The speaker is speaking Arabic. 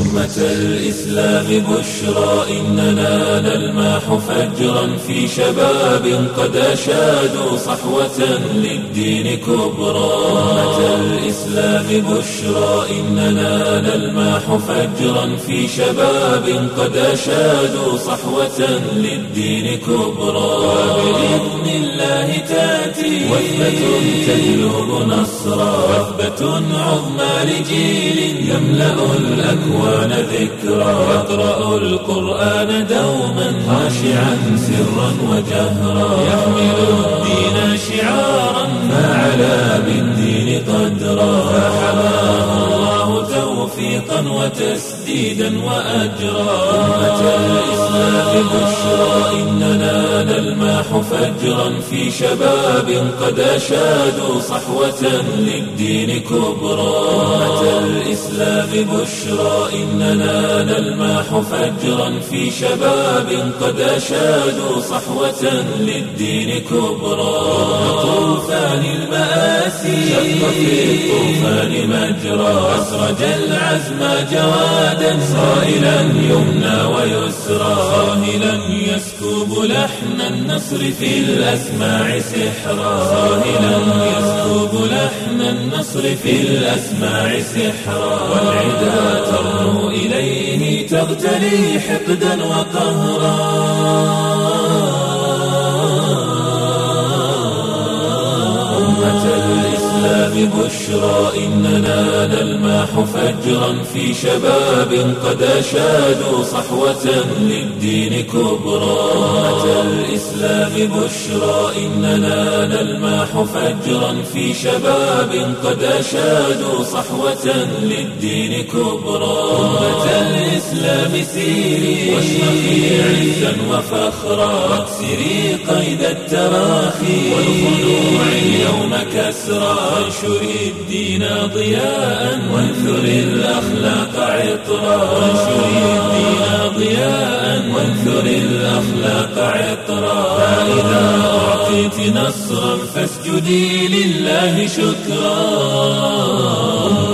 أمة الإسلام بشرى إننا نلمح فجرا في شباب قد أشادوا صحوة للدين كبرى. أمة الإسلام بشرى إننا نلمح فجرا في شباب قد أشادوا صحوة للدين كبرى. وبإذن الله تأتي وثبة تجلب نصرا. وثبة عظمى لجيل يملأ الأكوان ذكرا. يقرأ القرآن دوما. خاشعا سرا وجهرا. يحمل الدين شعارا. فعلى بالدين قدرا. فحماه الله توفيقا وتسديدا وأجرا. أمة الإسلام بشرى. إننا نلمح فجرا في شباب قد أشادوا صحوة للدين كبرى. أمة الإسلام بشرى إننا نلمح فجرا في شباب قد أشادوا صحوة للدين كبرى. طوفان المآسي شق في الطوفان مجرى. أسرج العزم جوادا صائلا يمنى ويسرى. صاهلا يسكب لحن النصر في الأسماع سحرا. صاهلا يسكب لحن النصر في الأسماع سحرا. والعدا ترنو إليه تغتلي حقدا وقهرا. الإسلام بشرى إننا نلمح فجرا في شباب قد أشادوا صحوة للدين كبرى الإسلام بشرى إننا نلمح فجرا في شباب قد أشادوا صحوة للدين كبرى أمة الإسلام سيري واشرقي عزا وفخرا. واكسري قيد التراخي. والخنوع اليوم كسرى وانشري الدين ضياء وانثري الأخلاق عطرا وانشري الدين ضياء وانثري الأخلاق عطرا فإذا أعطيت نصرا فاسجدي لله شكرا.